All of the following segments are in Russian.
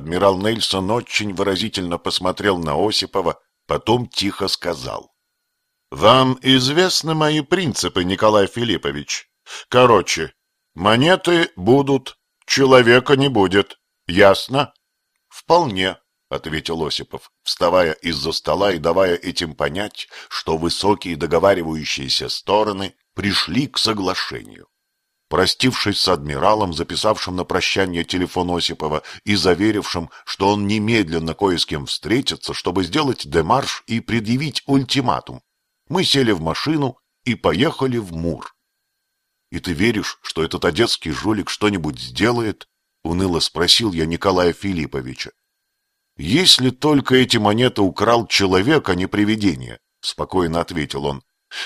Адмирал Нельсон очень выразительно посмотрел на Осипова, потом тихо сказал. «Вам известны мои принципы, Николай Филиппович. Короче, монеты будут, человека не будет. Ясно?» «Вполне», — ответил Осипов, вставая из-за стола и давая этим понять, что высокие договаривающиеся стороны пришли к соглашению. Простившись с адмиралом, записавшим на прощание телефон Осипова и заверившим, что он немедленно кое с кем встретится, чтобы сделать демарш и предъявить ультиматум, мы сели в машину и поехали в Мур. — И ты веришь, что этот одесский жулик что-нибудь сделает? — уныло спросил я Николая Филипповича. — Если только эти монеты украл человек, а не привидение, — спокойно ответил он,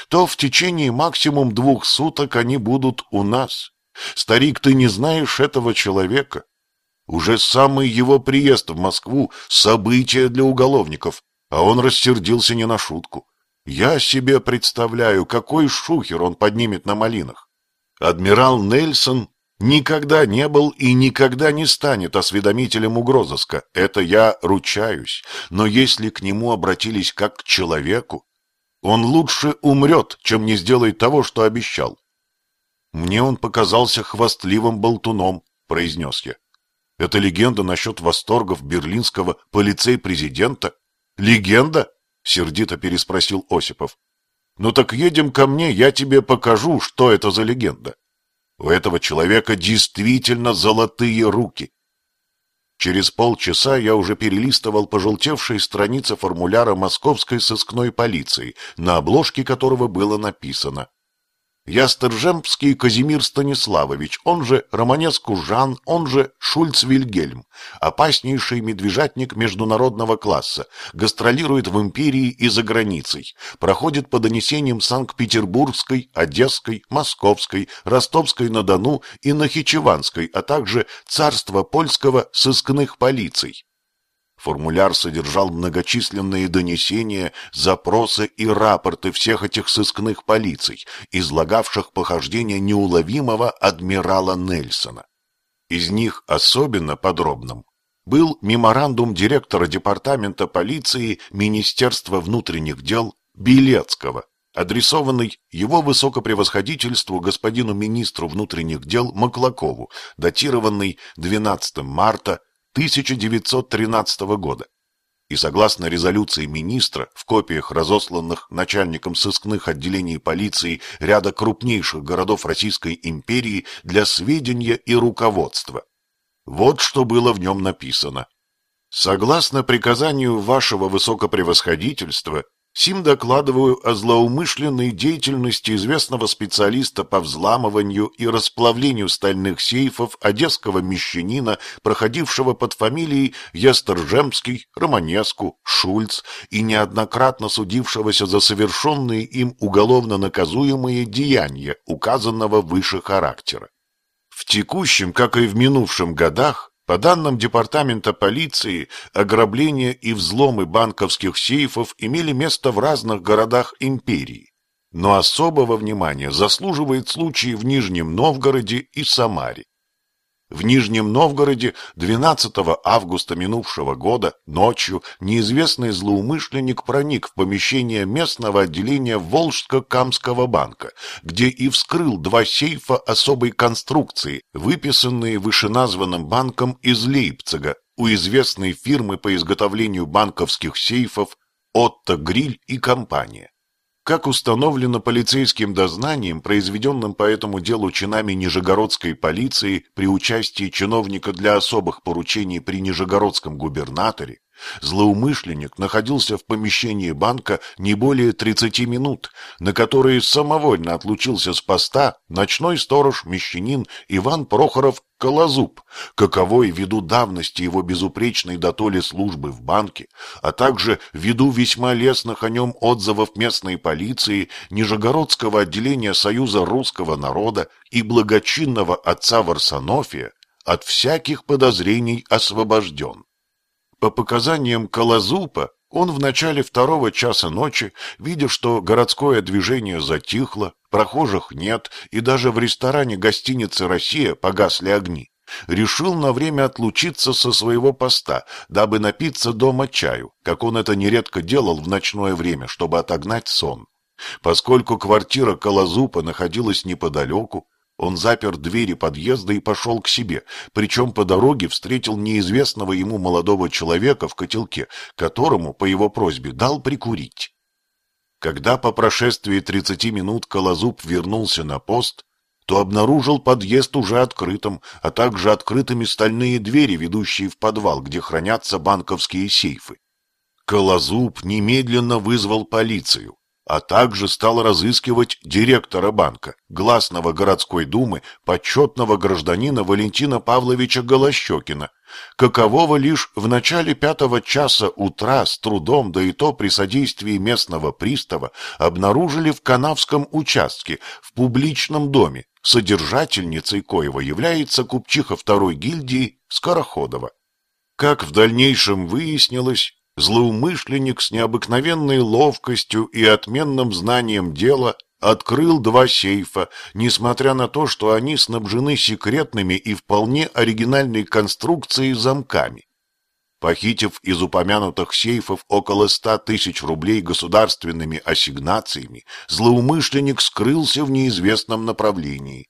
то в течение максимум двух суток они будут у нас. Старик, ты не знаешь этого человека. Уже самый его приезд в Москву — событие для уголовников, а он рассердился не на шутку. Я себе представляю, какой шухер он поднимет на малинах. Адмирал Нельсон никогда не был и никогда не станет осведомителем угрозыска, это я ручаюсь, но если к нему обратились как к человеку, он лучше умрет, чем не сделает того, что обещал. Мне он показался хвастливым болтуном, произнес я. Это легенда насчет восторгов берлинского полицей-президента? Легенда? Сердито переспросил Осипов. Ну так едем ко мне, я тебе покажу, что это за легенда. У этого человека действительно золотые руки. Через полчаса я уже перелистывал пожелтевшие страницы формуляра московской сыскной полиции, на обложке которого было написано я Стержемпский Казимир Станиславович, он же Романеску Жан, он же Шульц Вильгельм, опаснейший медвежатник международного класса, гастролирует в империи и за границей, проходит по донесениям Санкт-Петербургской, Одесской, Московской, Ростовской-на-Дону и Нахичеванской, а также царства польского сыскных полиций. Формуляр содержал многочисленные донесения, запросы и рапорты всех этих сыскных полиций, излагавших похождения неуловимого адмирала Нельсона. Из них особенно подробным был меморандум директора департамента полиции Министерства внутренних дел Белецкого, адресованный его высокопревосходительству господину министру внутренних дел Маклакову, датированный 12 марта 1913 года. И согласно резолюции министра, в копиях, разосланных начальником сыскных отделений полиции ряда крупнейших городов Российской империи для сведения и руководства. Вот что было в нем написано. Согласно приказанию вашего высокопревосходительства, Сим докладываю о злоумышленной деятельности известного специалиста по взламыванию и расплавлению стальных сейфов одесского мещанина, проходившего под фамилией Ясторжемский, Романеску, Шульц и неоднократно судившегося за совершенные им уголовно наказуемые деяния указанного выше характера. В текущем, как и в минувшем годах, по данным Департамента полиции, ограбления и взломы банковских сейфов имели место в разных городах империи. Но особого внимания заслуживает случай в Нижнем Новгороде и Самаре. В Нижнем Новгороде 12 августа минувшего года ночью неизвестный злоумышленник проник в помещение местного отделения Волжско-Камского банка, где и вскрыл два сейфа особой конструкции, выписанные вышеназванным банком из Лейпцига у известной фирмы по изготовлению банковских сейфов Отто Гриль и компания. Как установлено полицейским дознанием, произведенным по этому делу чинами Нижегородской полиции при участии чиновника для особых поручений при Нижегородском губернаторе, Злоумышленник находился в помещении банка не более 30 минут, на которые самовольно отлучился с поста ночной сторож-мещанин Иван Прохоров Колозуб, каковой ввиду давности его безупречной дотоле службы в банке, а также ввиду весьма лестных о нем отзывов местной полиции, Нижегородского отделения Союза русского народа и благочинного отца Варсонофия, от всяких подозрений освобожден. По показаниям Колозупа, он в начале второго часа ночи, видя, что городское движение затихло, прохожих нет, и даже в ресторане гостиницы «Россия» погасли огни, решил на время отлучиться со своего поста, дабы напиться дома чаю, как он это нередко делал в ночное время, чтобы отогнать сон. Поскольку квартира Колозупа находилась неподалеку, он запер двери подъезда и пошел к себе, причем по дороге встретил неизвестного ему молодого человека в котелке, которому, по его просьбе, дал прикурить. Когда по прошествии тридцати минут Колозуб вернулся на пост, то обнаружил подъезд уже открытым, а также открытыми стальные двери, ведущие в подвал, где хранятся банковские сейфы. Колозуб немедленно вызвал полицию а также стал разыскивать директора банка, гласного городской думы, почетного гражданина Валентина Павловича Голощекина, какового лишь в начале пятого часа утра с трудом, да и то при содействии местного пристава, обнаружили в Канавском участке, в публичном доме, содержательницей коего является купчиха второй гильдии Скороходова. Как в дальнейшем выяснилось, злоумышленник с необыкновенной ловкостью и отменным знанием дела открыл два сейфа, несмотря на то, что они снабжены секретными и вполне оригинальной конструкцией замками. Похитив из упомянутых сейфов около ста тысяч рублей государственными ассигнациями, злоумышленник скрылся в неизвестном направлении.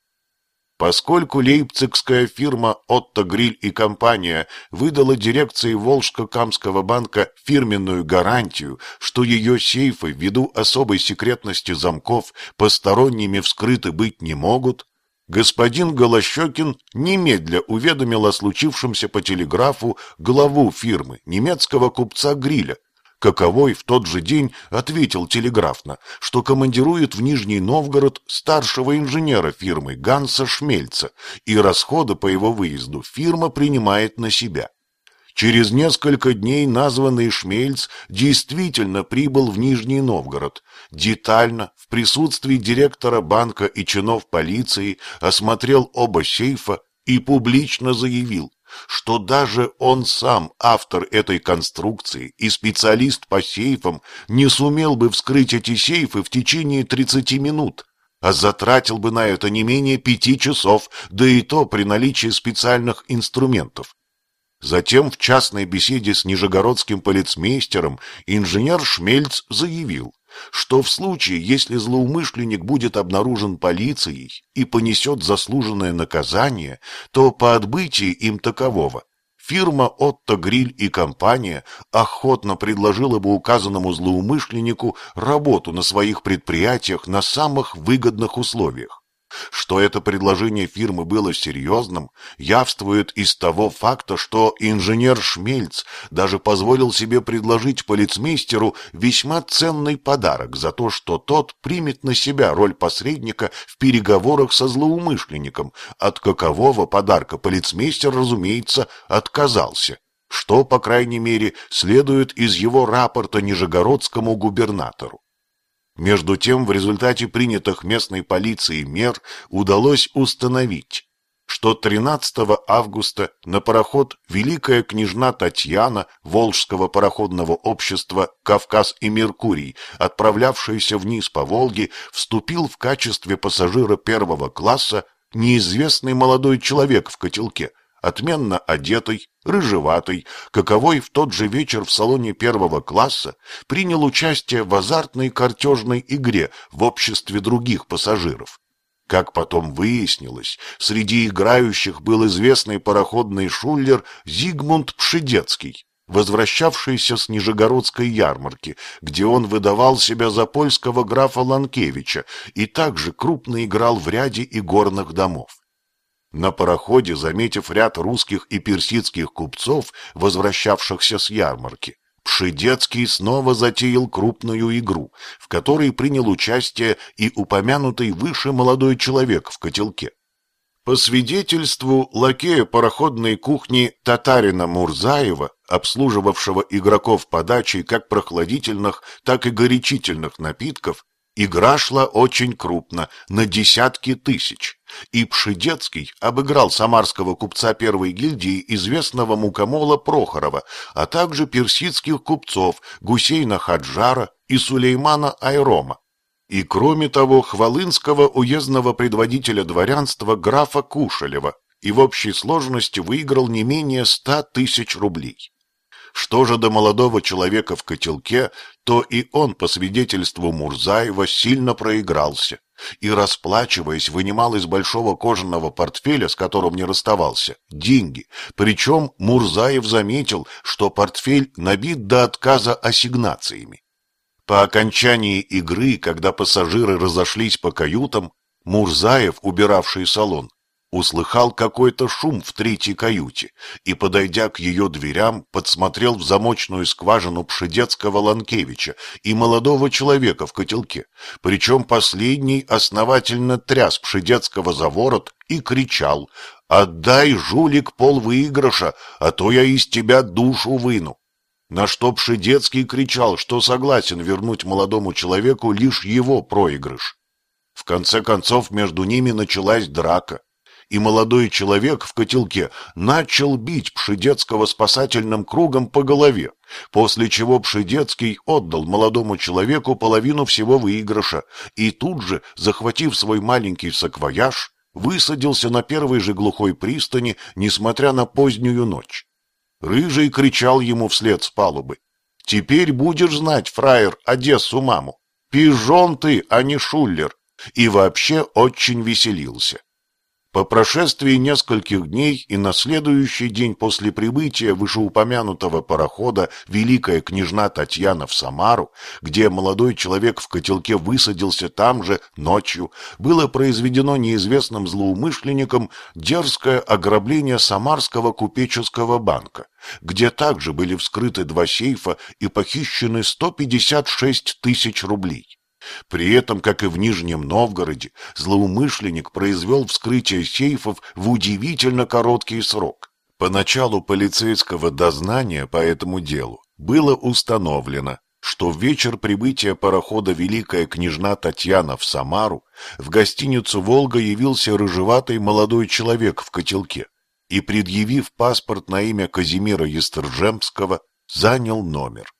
Поскольку лейпцигская фирма «Отто Гриль и компания» выдала дирекции Волжско-Камского банка фирменную гарантию, что ее сейфы ввиду особой секретности замков посторонними вскрыты быть не могут, господин Голощекин немедля уведомил о случившемся по телеграфу главу фирмы, немецкого купца Гриля, Каковой в тот же день ответил телеграфно, что командирует в Нижний Новгород старшего инженера фирмы Ганса Шмельца, и расходы по его выезду фирма принимает на себя. Через несколько дней названный Шмельц действительно прибыл в Нижний Новгород, детально, в присутствии директора банка и чинов полиции, осмотрел оба сейфа и публично заявил, что даже он сам, автор этой конструкции и специалист по сейфам, не сумел бы вскрыть эти сейфы в течение 30 минут, а затратил бы на это не менее пяти часов, да и то при наличии специальных инструментов. Затем в частной беседе с нижегородским полицмейстером инженер Шмельц заявил, что в случае, если злоумышленник будет обнаружен полицией и понесет заслуженное наказание, то по отбытии им такового фирма «Отто Гриль и компания» охотно предложила бы указанному злоумышленнику работу на своих предприятиях на самых выгодных условиях. Что это предложение фирмы было серьезным, явствует из того факта, что инженер Шмельц даже позволил себе предложить полицмейстеру весьма ценный подарок за то, что тот примет на себя роль посредника в переговорах со злоумышленником, от какового подарка полицмейстер, разумеется, отказался что, по крайней мере, следует из его рапорта Нижегородскому губернатору. Между тем, в результате принятых местной полицией мер удалось установить, что 13 августа на пароход «Великая княжна Татьяна» Волжского пароходного общества «Кавказ и Меркурий», отправлявшийся вниз по Волге, вступил в качестве пассажира первого класса неизвестный молодой человек в котелке – отменно одетый, рыжеватый, каковой в тот же вечер в салоне первого класса принял участие в азартной картежной игре в обществе других пассажиров. Как потом выяснилось, среди играющих был известный пароходный шулер Зигмунд Пшедецкий, возвращавшийся с Нижегородской ярмарки, где он выдавал себя за польского графа Ланкевича и также крупно играл в ряде игорных домов. На пароходе, заметив ряд русских и персидских купцов, возвращавшихся с ярмарки, Пшедецкий снова затеял крупную игру, в которой принял участие и упомянутый выше молодой человек в котелке. По свидетельству лакея пароходной кухни татарина Мурзаева, обслуживавшего игроков подачей как прохладительных, так и горячительных напитков, Игра шла очень крупно, на десятки тысяч, и Пшедецкий обыграл самарского купца первой гильдии, известного мукомола Прохорова, а также персидских купцов Гусейна Хаджара и Сулеймана Айрома. И кроме того, хвалынского уездного предводителя дворянства графа Кушелева и в общей сложности выиграл не менее ста тысяч рублей. Что же до молодого человека в котелке, то и он, по свидетельству Мурзаева, сильно проигрался и, расплачиваясь, вынимал из большого кожаного портфеля, с которым не расставался, деньги. Причем Мурзаев заметил, что портфель набит до отказа ассигнациями. По окончании игры, когда пассажиры разошлись по каютам, Мурзаев, убиравший салон, услыхал какой-то шум в третьей каюте и, подойдя к ее дверям, подсмотрел в замочную скважину Пшедецкого Ланкевича и молодого человека в котелке, причем последний основательно тряс Пшедецкого за ворот и кричал «Отдай, жулик, пол выигрыша, а то я из тебя душу выну». На что Пшедецкий кричал, что согласен вернуть молодому человеку лишь его проигрыш. В конце концов между ними началась драка, и молодой человек в котелке начал бить Пшедецкого спасательным кругом по голове, после чего Пшедецкий отдал молодому человеку половину всего выигрыша и тут же, захватив свой маленький саквояж, высадился на первой же глухой пристани, несмотря на позднюю ночь. Рыжий кричал ему вслед с палубы. «Теперь будешь знать, фраер, Одессу маму. Пижон ты, а не шуллер!» И вообще очень веселился. По прошествии нескольких дней и на следующий день после прибытия вышеупомянутого парохода Великая княжна Татьяна в Самару, где молодой человек в котелке высадился там же ночью, было произведено неизвестным злоумышленником дерзкое ограбление Самарского купеческого банка, где также были вскрыты два сейфа и похищены 156 тысяч рублей. При этом, как и в Нижнем Новгороде, злоумышленник произвел вскрытие сейфов в удивительно короткий срок. По началу полицейского дознания по этому делу было установлено, что в вечер прибытия парохода Великая княжна Татьяна в Самару в гостиницу «Волга» явился рыжеватый молодой человек в котелке и, предъявив паспорт на имя Казимира Естержемского, занял номер.